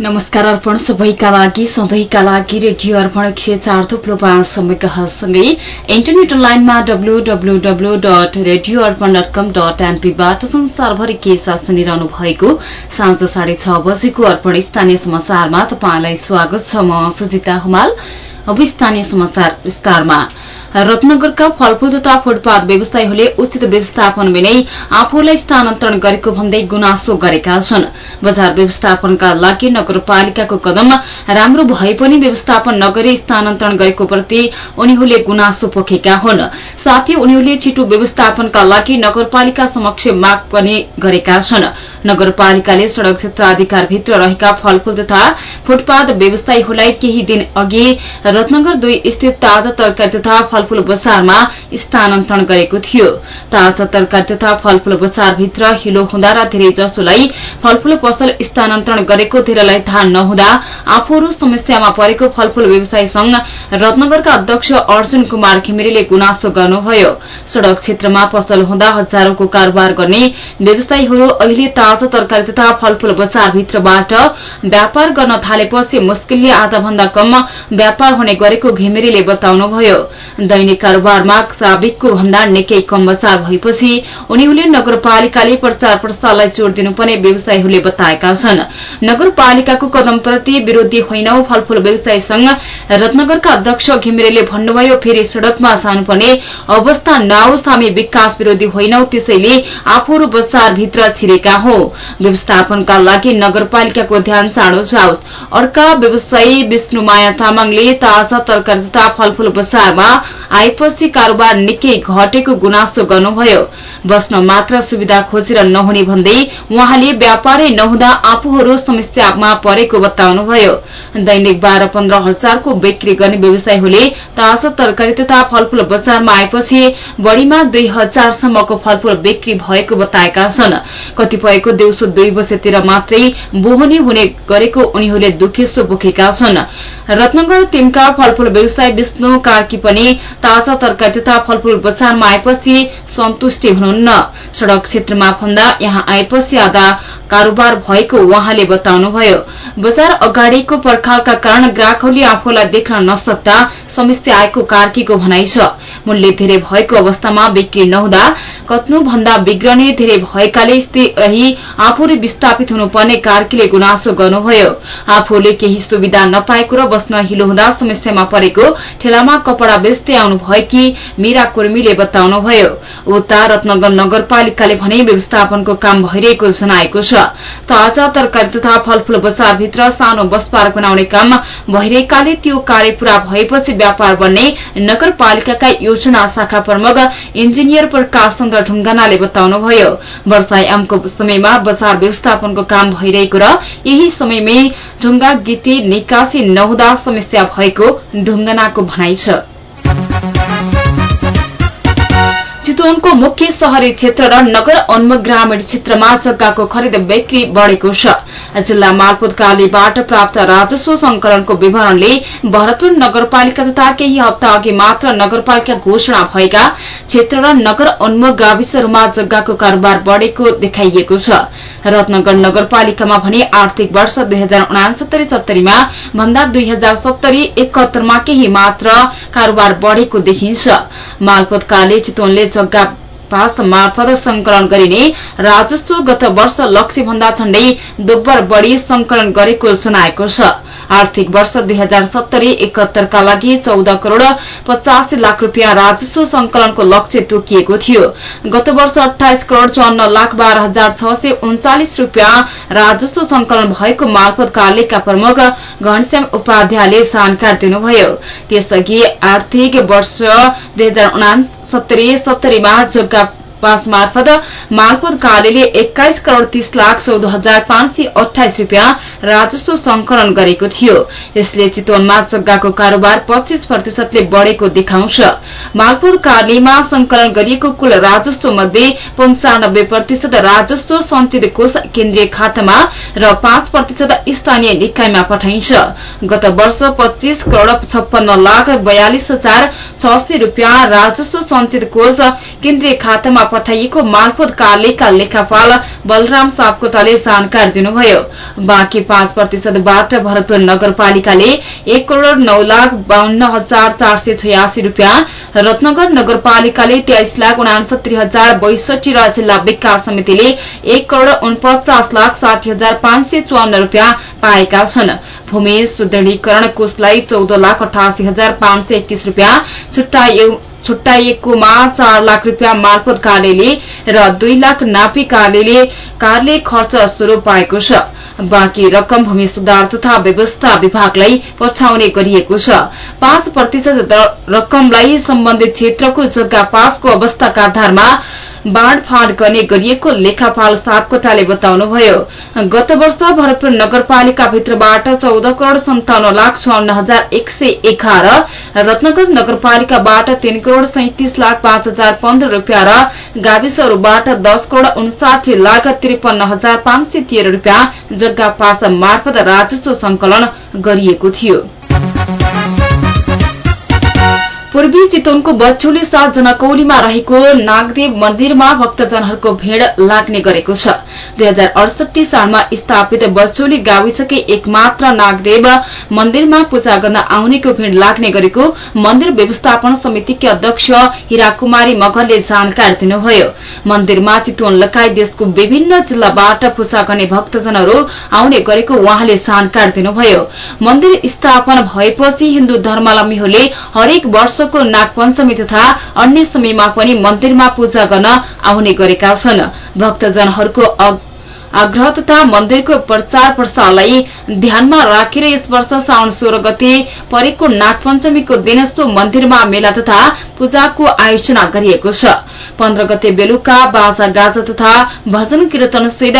नमस्कार अर्पण सबैका लागि सधैँका लागि रेडियो अर्पण एक सय चार थुप्रो पाँच समयकासँगै इन्टरनेट लाइनमा W W W dot radio Arpan dot com dot एनपीबाट संसारभरि के साथ सुनिरहनु भएको साँझ साढे छ बजेको अर्पण स्थानीय समाचारमा तपाईँलाई स्वागत छ म सुजिता हुमाल। अब स्थानीय समाचार विस्तारमा। रत्नगरका फलफूल तथा फुटपाथ व्यवसायीहरूले उचित व्यवस्थापन बिनै आफूलाई स्थानान्तरण गरेको भन्दै गुनासो गरेका छन्। बजार व्यवस्थापनका लागि नगरपालिकाको कदम राम्रो भए पनि व्यवस्थापन नगरी स्थानान्तरण गरेको प्रति उनीहरूले गुनासो पोखेका हुन्। साथै उनीहरूले छिटो व्यवस्थापनका लागि नगरपालिका समक्ष माग पनि गरेका छन्। नगरपालिकाले सड़क क्षेत्र अधिकारभित्र रहेका फलफूल तथा फुटपाथ व्यवसायीहरूलाई केही दिन अघि रत्नगर दुई स्थित ताजा तरकारी तथा फलफूल बजारमा स्थानान्तरण गरेको थियो। ताजा तरकारी तथा फलफूल बजारभित्र हिलो हुँदा र धेरै जसोलाई फलफूल पसल स्थानान्तरण गरेको धेरैलाई थाहा नहुँदा आफूहरू समस्यामा परेको फलफूल व्यवसाय संघ रत्नगरका अध्यक्ष अर्जुन कुमार घिमिरेले गुनासो गर्नुभयो। सड़क क्षेत्रमा पसल हुँदा हजारौंको कारोबार गर्ने व्यवसायीहरू अहिले ताजा तरकारी तथा फलफूल बजारभित्रबाट व्यापार गर्न थालेपछि मुस्किलले आधा भन्दा कम व्यापार हुने गरेको घिमिरेले बताउनुभयो। दैनिक कारोबारमा साबिकको भन्दा निकै कम बचार भएपछि उनीहरूले नगरपालिकाले प्रचार प्रसारलाई जोड़ दिनुपर्ने व्यवसायीहरूले बताएका छन्। नगरपालिकाको कदमप्रति विरोधी होइनौ फलफूल व्यवसाय रत्नगरका अध्यक्ष घिमिरेले भन्नुभयो फेरि सड़कमा जानुपर्ने अवस्था नआओस् हामी विकास विरोधी होइनौ त्यसैले आफूहरू बजारभित्र छिरेका हो। व्यवस्थापनका लागि नगरपालिकाको ध्यान चाँडो जाओस्। अर्का व्यवसायी विष्णुमाया तामाङले ताजा तरकारी तथा फलफूल बजारमा आएपछि कारोबार निकै घटेको गुनासो गर्नुभयो। बस्न मात्र सुविधा खोजेर नहुने भन्दै उहाँले व्यापारै नहुँदा आफूहरू समस्यामा परेको बताउनुभयो। दैनिक बाह्र पन्ध्र हजारको बिक्री गर्ने व्यवसायीहरूले ताजा तरकारी तथा फलफूल बजारमा आएपछि बढ़ीमा दुई हजारसम्मको फलफूल बिक्री भएको बताएका छन्। कतिपयको दिउँसो दुई बजेतिर मात्रै बोहनी हुने गरेको उनीहरूले दुखेसो बोकेका छन्। रत्नगर टिमका फलफूल व्यवसायी विष्णु कार्की पनि ताजा तरकारी तथा फलफूल बजारमा आएपछि सन्तुष्टि हुनुहुन्न। सड़क क्षेत्रमा भन्दा यहाँ आएपछि आधा कारोबार भएको उहाँले बताउनुभयो। बजार अगाडिको पर्खालका कारण ग्राहकहरूले आफूलाई देख्न नसक्दा समस्या आएको कार्कीको भनाइ छ। मूल्य धेरै भएको अवस्थामा बिक्री नहुँदा कत्नु भन्दा बिग्रने धेरै भएकाले रही आफूले विस्थापित हुनुपर्ने कार्कीले गुनासो गर्नुभयो। आफूले केही सुविधा नपाएको र बस्न हिलो हुँदा समस्यामा परेको ठेलामा कपड़ा बेच्दै आउनु भएकी मीरा कुर्मीले बताउनुभयो। उता रत्नगर नगरपालिकाले भने व्यवस्थापनको काम भइरहेको जनाएको छ। ताजा तरकारी तथा फलफूल बजारभित्र सानो बस पार्क बनाउने काम भइरहेकाले त्यो कार्य पूरा भएपछि व्यापार बन्ने नगरपालिकाका योजना शाखा प्रमुख इन्जिनियर प्रकाश चन्द्र ढुङ्गानाले बताउनुभयो। वर्षायामको समयमा बजार व्यवस्थापनको काम भइरहेको र यही समयमै ढुङ्गा गिटी निकासी नहुँदा समस्या भएको ढुङ्गानाको भनाइ छ। चितवनको मुख्य शहरी क्षेत्र र नगर उन्मुख ग्रामीण क्षेत्रमा जग्गाको खरिद बिक्री बढ़ेको छ। जिल्ला मालपोत कार्यबाट प्राप्त राजस्व संकलनको विवरणले भरतपुर नगरपालिका तथा केही हप्ता अघि मात्र नगरपालिका घोषणा भएका क्षेत्र र नगर उन्मुख गाविसहरूमा जग्गाको कारोबार बढ़ेको देखाइएको छ। रत्नगर नगरपालिकामा भने आर्थिक वर्ष दुई हजार उनासत्तरी सत्तरीमा भन्दा दुई हजार सत्तरी एकहत्तरमा केही मात्र कारोबार बढ़ेको देखिन्छ। मालपोत कार्यालय चितवनले जग्गा पास मार्फत संकलन गरिने राजस्व गत वर्ष लक्ष्य भन्दा झण्डै दोब्बर बढ़ी संकलन गरेको जनाएको छ। आर्थिक वर्ष दुई हजार सत्तरी एकहत्तरका लागि चौध करोड़ पचासी लाख रूपियाँ राजस्व संकलनको लक्ष्य तोकिएको थियो। गत वर्ष अठाइस करोड़ चौन्न लाख बाह्र हजार छ सय उन्चालिस रूपियाँ राजस्व संकलन भएको मार्फत कार्यालयका प्रमुख घनश्याम उपाध्यायले जानकारी दिनुभयो। त्यसअघि आर्थिक वर्ष दुई हजार उनासत्तरी सत्तरीमा जग्गा पास मार्फत मालपोत कार्यालयले एक्काइस करोड़ तीस लाख चौध हजार पाँच सय अठाइस रूपियाँ राजस्व संकलन गरेको थियो। यसले चितवनमा जग्गाको कारोबार पच्चीस प्रतिशतले बढ़ेको देखाउँछ। मालपोत कार्यालयमा संकलन गरिएको कुल राजस्व मध्ये पञ्चानब्बे प्रतिशत राजस्व सञ्चित कोष केन्द्रीय खातामा र पाँच प्रतिशत स्थानीय निकायमा पठाइन्छ। गत वर्ष पच्चीस करोड़ छप्पन्न लाख बयालिस हजार छ सय रूपियाँ राजस्व सञ्चित कोष केन्द्रीय खातामा पठाइएको मालपोत कार्यालयका लेखापाल बलराम सापकोटाले जानकारी दिनुभयो। बाँकी पाँच प्रतिशतबाट भरतपुर नगरपालिकाले एक करोड़ नौ लाख बाहन्न हजार चार सय छयासी रूपियाँ रत्नगर नगरपालिकाले तेइस लाख उनासत्तरी हजार बैसठी र जिल्ला विकास समितिले एक करोड़ उनपचास लाख साठी हजार पाँच सय चौवन्न रूपियाँ पाएका छन्। भूमि सुदृढीकरण कोषलाई चौध लाख अठासी हजार पाँच सय एकतीस रूपियाँ छुट्टाइएकोमा चार लाख रूपियाँ मार्फत कार्यालय र दुई लाख नापी कार्यालयले कार्यालय खर्च स्वरूप पाएको छ। बाँकी रकम भूमि सुधार तथा व्यवस्था विभागलाई पठाउने गरिएको छ। पाँच प्रतिशत रकमलाई सम्बन्धित क्षेत्रको जग्गा पासको अवस्थाका आधारमा बाँडफाँड गर्ने गरिएको लेखापाल सापकोटाले बताउनुभयो। गत वर्ष भरतपुर नगरपालिकाभित्रबाट चौध करोड़ सन्ताउन्न लाख छाउन्न हजार एक सय एघार रत्नगर नगरपालिकाबाट तीन करोड़ सैतिस लाख पाँच हजार पन्ध्र रूपियाँ र गाविसहरूबाट दस करोड़ उन्साठी लाख त्रिपन्न हजार पाँच सय तेह्र रूपियाँ जग्गा पास मार्फत राजस्व संकलन गरिएको थियो। पूर्वी चितवनको बछौली सात जनकौलीमा रहेको नागदेव मन्दिरमा भक्तजनहरूको भीड़ लाग्ने गरेको छ। दुई हजार अडसठी सालमा स्थापित बछौली गाविसकै एकमात्र नागदेव मन्दिरमा पूजा गर्न आउनेको भीड़ लाग्ने गरेको मन्दिर व्यवस्थापन समितिकी अध्यक्ष हिरा कुमारी मगरले जानकारी दिनुभयो। मन्दिरमा चितवन लगायत देशको विभिन्न जिल्लाबाट पूजा गर्ने भक्तजनहरू आउने गरेको उहाँले जानकारी दिनुभयो। मन्दिर स्थापना भएपछि हिन्दू धर्मावलम्बीहरूले हरेक वर्ष वर्षको नागपञ्चमी तथा अन्य समयमा पनि मन्दिरमा पूजा गर्न आउने गरेका छन्। भक्तजनहरूको आग्रह तथा मन्दिरको प्रचार प्रसारलाई ध्यानमा राखेर यस वर्ष साउन सोह्र गते परेको नागपञ्चमीको दिन सो मन्दिरमा मेला तथा पूजाको आयोजना गरिएको छ। पन्ध्र गते बेलुका बाजा गाजा तथा भजन कीर्तनसित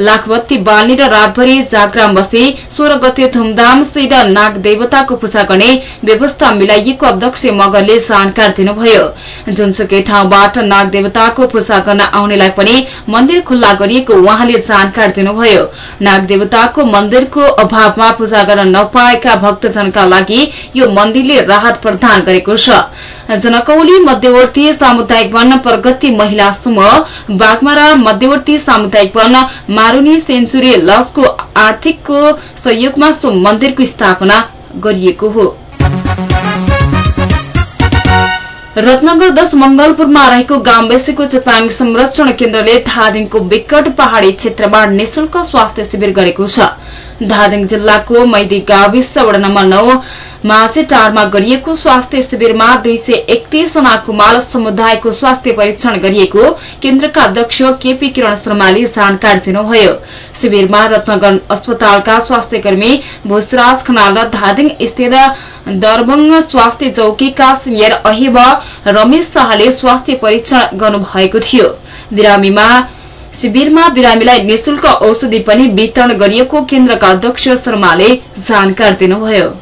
लाखबत्ती बाल्ने र रातभरि जागराम बसी सोह्र गते धुमधामसित नाग देवताको पूजा गर्ने व्यवस्था मिलाइएको अध्यक्ष मगरले जानकारी दिनुभयो। जुनसुकै ठाउँबाट नाग देवताको पूजा गर्न आउनेलाई पनि मन्दिर खुल्ला गरिएको उहाँले जानकारी दिनुभयो। नागदेवताको मन्दिरको अभावमा पूजा गर्न नपाएका भक्तजनका लागि यो मन्दिरले राहत प्रदान गरेको छ। जनकौली मध्यवर्ती सामुदायिक वन प्रगति महिला समूह बाघमारा मध्यवर्ती सामुदायिक वन मारूनी सेन्चुरी लजको आर्थिकको सहयोगमा सो मन्दिरको स्थापना गरिएको हो। रत्नगर दश मंगलपुरमा रहेको गाउँबेसीको चेपाङ संरक्षण केन्द्रले धादिङको विकट पहाड़ी क्षेत्रमा निशुल्क स्वास्थ्य शिविर गरेको छ। धादिङ जिल्लाको मैदी गाविस वडा नम्बर नौ माझेटारमा गरिएको स्वास्थ्य शिविरमा दुई सय एकतीस जना कुमाल समुदायको स्वास्थ्य परीक्षण गरिएको केन्द्रका अध्यक्ष केपी किरण शर्माले जानकारी दिनुभयो। शिविरमा रत्नगर अस्पतालका स्वास्थ्य कर्मी भूषराज खनाल र धादिङ स्थित दरबङ स्वास्थ्य चौकीका सिनियर अहिब रमेश शाहले स्वास्थ्य परीक्षण गर्नुभएको थियो। शिविरमा बिरामीलाई निशुल्क औषधि पनि वितरण गरिएको केन्द्रका अध्यक्ष शर्माले जानकारी दिनुभयो।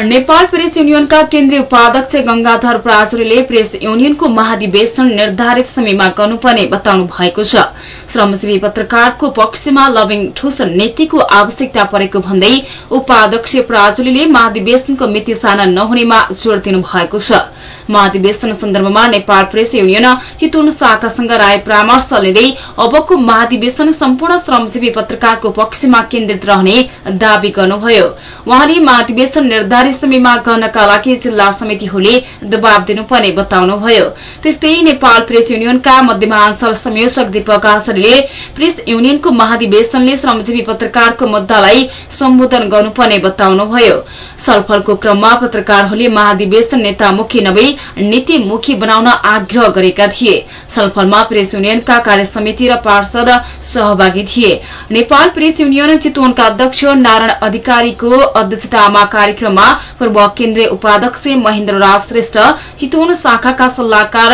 नेपाल प्रेस युनियनका केन्द्रीय उपाध्यक्ष गंगाधर पराजुलीले प्रेस युनियनको महाधिवेशन निर्धारित समयमा गर्नुपर्ने बताउनु भएको छ। श्रमजीवी पत्रकारको पक्षमा लभिङ ठूस नीतिको आवश्यकता परेको भन्दै उपाध्यक्ष पराजुलीले महाधिवेशनको मिति साना नहुनेमा जोड़ दिनु भएको छ। महाधिवेशन सन्दर्भमा नेपाल प्रेस युनियन चितवन शाखासँग राय परामर्श लिँदै अबको महाधिवेशन सम्पूर्ण श्रमजीवी पत्रकारको पक्षमा केन्द्रित रहने दावी गर्नुभयो। उहाँले महाधिवेशन निर्धारित समयमा गर्नका लागि जिल्ला समितिहरूले दबाव दिनुपर्ने बताउनुभयो। त्यस्तै नेपाल प्रेस युनियनका मध्यमाञ्चल संयोजक दीपक आचार्यले प्रेस युनियनको महाधिवेशनले श्रमजीवी पत्रकारको मुद्दालाई सम्बोधन गर्नुपर्ने बताउनुभयो। छलफलको क्रममा पत्रकारहरूले महाधिवेशन नेतामुखी नभई नीतिमुखी बनाउन आग्रह गरेका थिए। छलफलमा प्रेस युनियनका कार्य समिति र पार्षद सहभागी थिए। नेपाल प्रेस युनियन चितवनका अध्यक्ष नारायण अधिकारीको अध्यक्षतामा कार्यक्रममा पूर्व केन्द्रीय उपाध्यक्ष महेन्द्र राज श्रेष्ठ चितवन शाखाका सल्लाहकार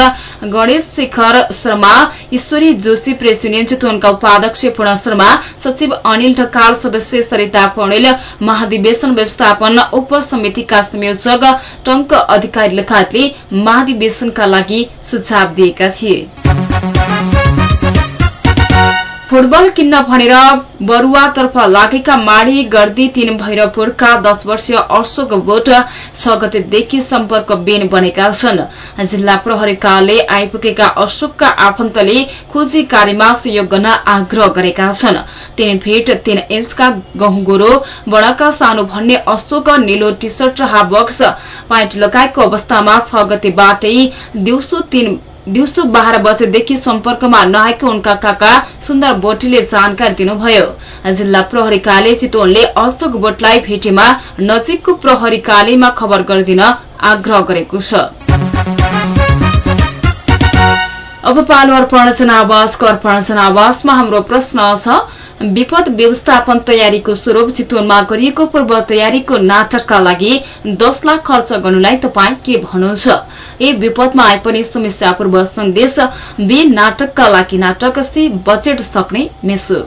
गणेश शेखर शर्मा ईश्वरी जोशी प्रेस युनियन चितवनका उपाध्यक्ष पूर्ण शर्मा सचिव अनिल ढकाल सदस्य सरिता पौडेल महाधिवेशन व्यवस्थापन उपसमितिका संयोजक टंक अधिकारी लगायतले महाधिवेशनका लागि सुझाव दिएका थिए। फुटबल किन्न भनेर बरुवातर्फ लागेका माडी गर्दी तीन भैरवपुरका दश वर्षीय अशोक बोट छ गतेदेखि सम्पर्क बेन बनेका छन्। जिल्ला प्रहरीकाले आइपुगेका अशोकका आफन्तले खोजी कार्यमा सहयोग गर्न आग्रह गरेका छन्। तीन फिट तीन इन्चका गहुँ बडाका सानो भन्ने अशोक निलो टी सर्ट हाफ बक्स पाइन्ट लगाएको अवस्थामा छ गतेबाटै दिउँसो तीन दिउँसो बाह्र बजेदेखि सम्पर्कमा नआएको उनका काका सुन्दर बोटेले जानकारी दिनुभयो। जिल्ला प्रहरी कार्यालय चितवनले अशोक बोटलाई भेटेमा नजिकको प्रहरी कार्यालयमा खबर गरिदिन आग्रह गरेको छ। अब पालो अर्पण जनावासको अर्पण जनावासमा हाम्रो प्रश्न छ विपद व्यवस्थापन तयारीको स्वरूप चितवनमा गरिएको पूर्व तयारीको नाटकका लागि दस लाख खर्च गर्नुलाई तपाईँ के भन्नुहुन्छ? ए विपदमा आए पनि समस्या पूर्व सन्देश बी नाटकका लागि नाटक सी बजेट सक्ने मेसो।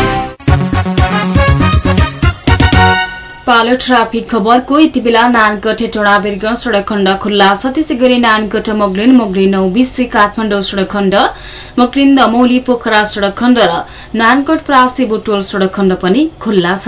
पालो ट्राफिक खबरको यति बेला नानगढ टोडा बिर्ग सड़क खण्ड खुल्ला छ। त्यसै गरी नानगढ मोगलिन मोगलिन नौ बिसी काठमाडौँ सड़क खण्ड मोगलिन दमौली पोखरा सड़क खण्ड र नानगढ प्रासी बुटोल सड़क खण्ड पनि खुल्ला छ।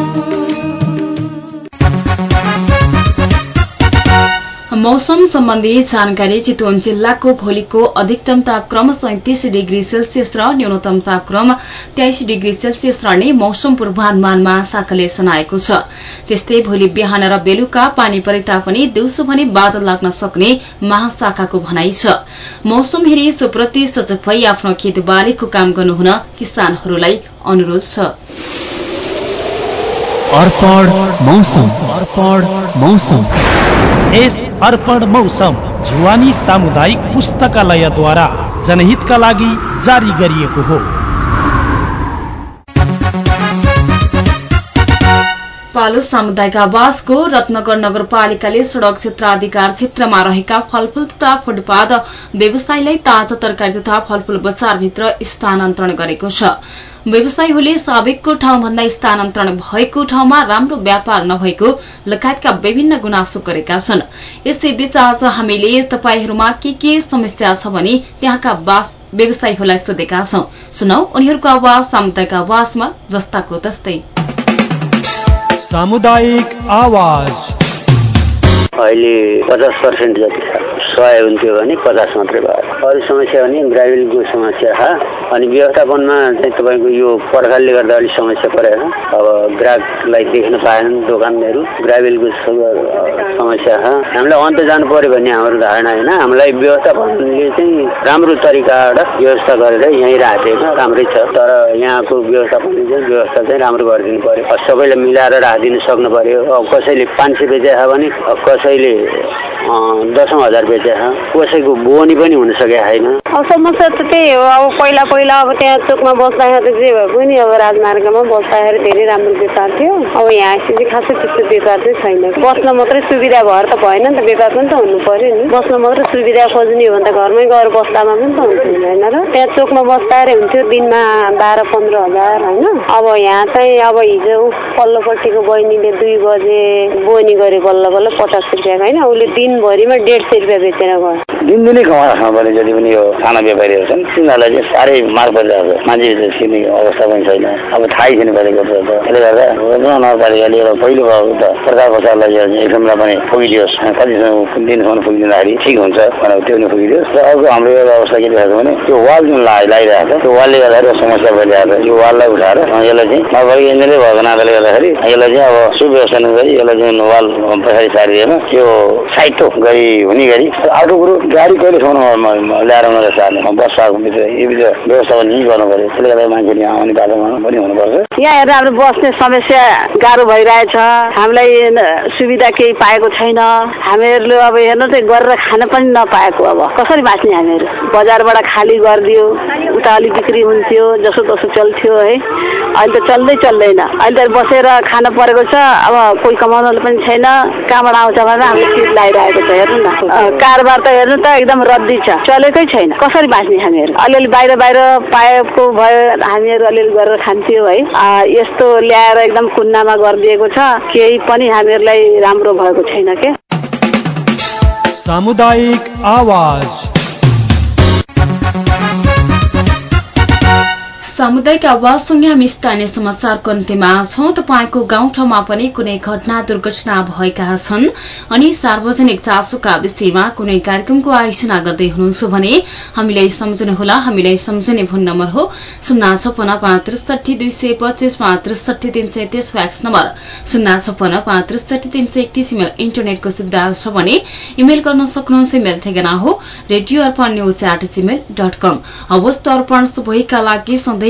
मौसम सम्बन्धी जानकारी चितवन जिल्लाको भोलिको अधिकतम तापक्रम सैतिस डिग्री सेल्सियस र न्यूनतम तापक्रम तेइस डिग्री सेल्सियस रहने मौसम पूर्वानुमान महाशाखाले सुनाएको छ। त्यस्तै भोलि बिहान र बेलुका पानी परे तापनि दिउँसो भने बादल लाग्न सक्ने महाशाखाको भनाइ छ। मौसम हेरी सोप्रति सजग भई आफ्नो खेतबालीको काम गर्नुहुन किसानहरूलाई अनुरोध छ। अर्पण मौसम। अर्पण मौसम। यस अर्पण मौसम जुवानी सामुदायिक पुस्तकालयद्वारा जनहितका लागि जारी गरिएको हो। पालो सामुदायिक आवासको रत्नगर नगरपालिकाले सड़क क्षेत्र अधिकार क्षेत्रमा रहेका फलफूल तथा फुटपाथ व्यवसायीलाई ताजा तरकारी तथा फलफूल बजारभित्र स्थानान्तरण गरेको छ। व्यवसायीहरूले साबिकको ठाउँभन्दा स्थानान्तरण भएको ठाउँमा राम्रो व्यापार नभएको लगायतका विभिन्न गुनासो गरेका छन्। यसैबीच आज हामीले तपाईँहरूमा के के समस्या छ भने त्यहाँका व्यवसायीहरूलाई सोधेका छौं। सुनौ उनीहरूको आवाज सामुदायिक आवाजमा जस्ताको तस्तै। सामुदायिक आवाज। अहिले पचास पर्सेन्ट जति छ। सय हुन्थ्यो भने पचास मात्रै भयो। अरू समस्या भने ग्राभिलको समस्या छ। अनि व्यवस्थापनमा चाहिँ तपाईँको यो पर्खालले गर्दा अलिक समस्या परेको अब ग्राहकलाई देख्न पाएन दोकानहरू। ग्राभिलको समस्या छ। हामीलाई अन्त जानु पर्यो भन्ने हाम्रो धारणा होइन। हामीलाई व्यवस्थापनले चाहिँ राम्रो तरिकाबाट व्यवस्था गरेर यहीँ राखिदिएको राम्रै छ। तर यहाँको व्यवस्थापनले चाहिँ व्यवस्था चाहिँ राम्रो गरिदिनु पर्यो सबैलाई मिलाएर राखिदिनु सक्नु पर्यो अब कसैले पाँच सय बेचेको छ भने कसैले दसौँ हजार बेचेको छ कसैको बोनी पनि हुन सकेको छैन समस्या त त्यही हो। अब पहिला पहिला अब त्यहाँ चोकमा बस्दाखेरि जे भए पनि अब राजमार्गमा बस्दाखेरि धेरै राम्रो व्यापार थियो। अब यहाँ आएपछि खासै त्यस्तो व्यापार चाहिँ छैन। बस्न मात्रै सुविधा भएर त भएन नि त व्यापार पनि त हुनु पर्यो नि। बस्न मात्रै सुविधा खोज्ने हो भने त घरमै गएर बस्दामा पनि त हुन्छ होइन र। त्यहाँ चोकमा बस्दाखेरि हुन्थ्यो दिनमा बाह्र पन्ध्र हजार होइन। अब यहाँ चाहिँ अब हिजो पल्लोपट्टिको बहिनीले दुई बजे बोनी गरे बल्ल बल्ल पचास रुपियाँको होइन। उसले दिनभरिमा डेढ सय रुपियाँ बेचेर गयो। दिनदिनै कमाएर खानुपर्ने जति पनि यो साना व्यापारीहरू छन्। तिनीहरूलाई चाहिँ साह्रै मार परिरहेको छ मान्छे सिक्ने अवस्था पनि छैन। अब थाहै छैन पालिका त्यसले गर्दा नगरपालिकाले एउटा पहिलो भाग त सरकार बचारलाई एक समयलाई पनि पुगिदियोस् कति दिनसम्म पुगिदिँदाखेरि ठिक हुन्छ भनेर त्यो पनि पुगिदियोस् र अर्को हाम्रो एउटा अवस्था के देखाएको भने त्यो वाल जुन ला लगाइरहेको छ त्यो वालले गर्दाखेरि समस्या भइरहेको छ। यो वाललाई उठाएर यसलाई चाहिँ नभए इन्जिनियर भएको हुनाले गर्दाखेरि यसलाई चाहिँ अब सुव्यवस्था गरी यसलाई जुन वाल पछाडि सारिदिएन त्यो साइटो गरी हुने गरी अर्को कुरो गाडी कहिलेसम्म ल्याएर रहेछ वर्षाको भित्र यो भित्र व्यवस्थापन यहीँ गर्नु पऱ्यो। त्यसले गर्दा मान्छेले यहाँ आउने बाटोमा पनि हुनुपर्छ। यहाँ हेरेर हाम्रो बस्ने समस्या गाह्रो भइरहेछ। हामीलाई सुविधा केही पाएको छैन। हामीहरूले अब हेर्नु चाहिँ गरेर खान पनि नपाएको अब। कसरी बाँच्ने हामीहरू? बजारबाट खाली गरिदियो उता अलि बिक्री हुन्थ्यो जसो तसो चल्थ्यो है। अहिले त चल्दै चल्दैन। अहिले त बसेर खान परेको छ अब कोही कमाउनु पनि छैन। कहाँबाट आउँछ भनेर हामीले सिट लगाइरहेको छ हेर्नु न। कारोबार त हेर्नु त एकदम रद्दी छ। चलेकै छैन। कसरी बाँच्ने हामीहरू? अलिअलि बाहिर बाहिर पाएको भयो हामीहरू अलिअलि गरेर खान्थ्यौँ है। यस्तो ल्याएर एकदम कुन्नामा गरिदिएको छ। केही पनि हामीहरूलाई राम्रो भएको छैन के? सामुदायिक आवाज। सामुदायिक आवाजसँगै हामी स्थानीय समाचारको अन्त्यमा छौं। तपाईँको गाउँठाउँमा पनि कुनै घटना दुर्घटना भएका छन् अनि सार्वजनिक चासोका विषयमा कुनै कार्यक्रमको आयोजना गर्दै हुनुहुन्छ भने हामीलाई सम्झनुहोला हामीलाई सम्झने फोन नम्बर हो शून्य छपन्न पाँच त्रिसठी दुई सय पच्चिस पाँच त्रिसठी तीन सय तीस फ्याक्स नम्बर। शून्य छपन्न पाँच त्रिसठी तीन सय एकतिस इमेल इन्टरनेटको सुविधा छ भने इमेल गर्न सक्नुहुन्छ। इमेल ठेगाना हो radio Arpan news at Gmail dot com अवस्थ Arpan सबैका लागि सधैँ